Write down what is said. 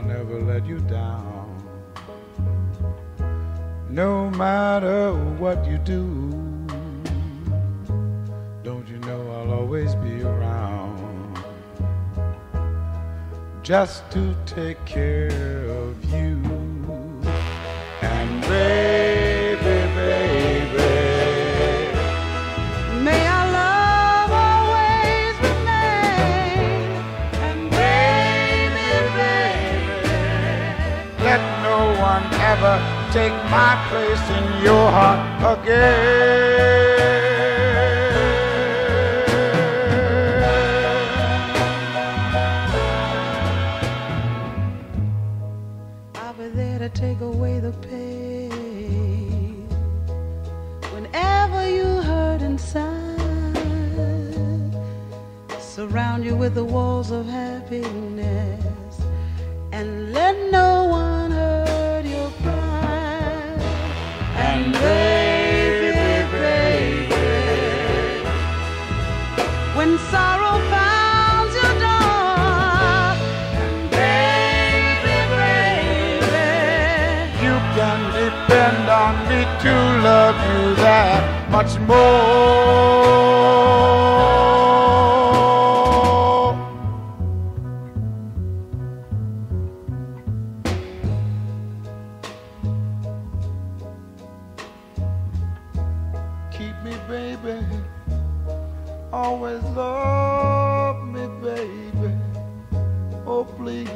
I'll never let you down. No matter what you do, don't you know I'll always be around just to take care of you. One ever take my place in your heart again. I'll be there to take away the pain. Whenever you hurt inside, surround you with the walls of happiness, and let no can depend on me to love you that much more. Keep me, baby. Always love me, baby. Oh, please.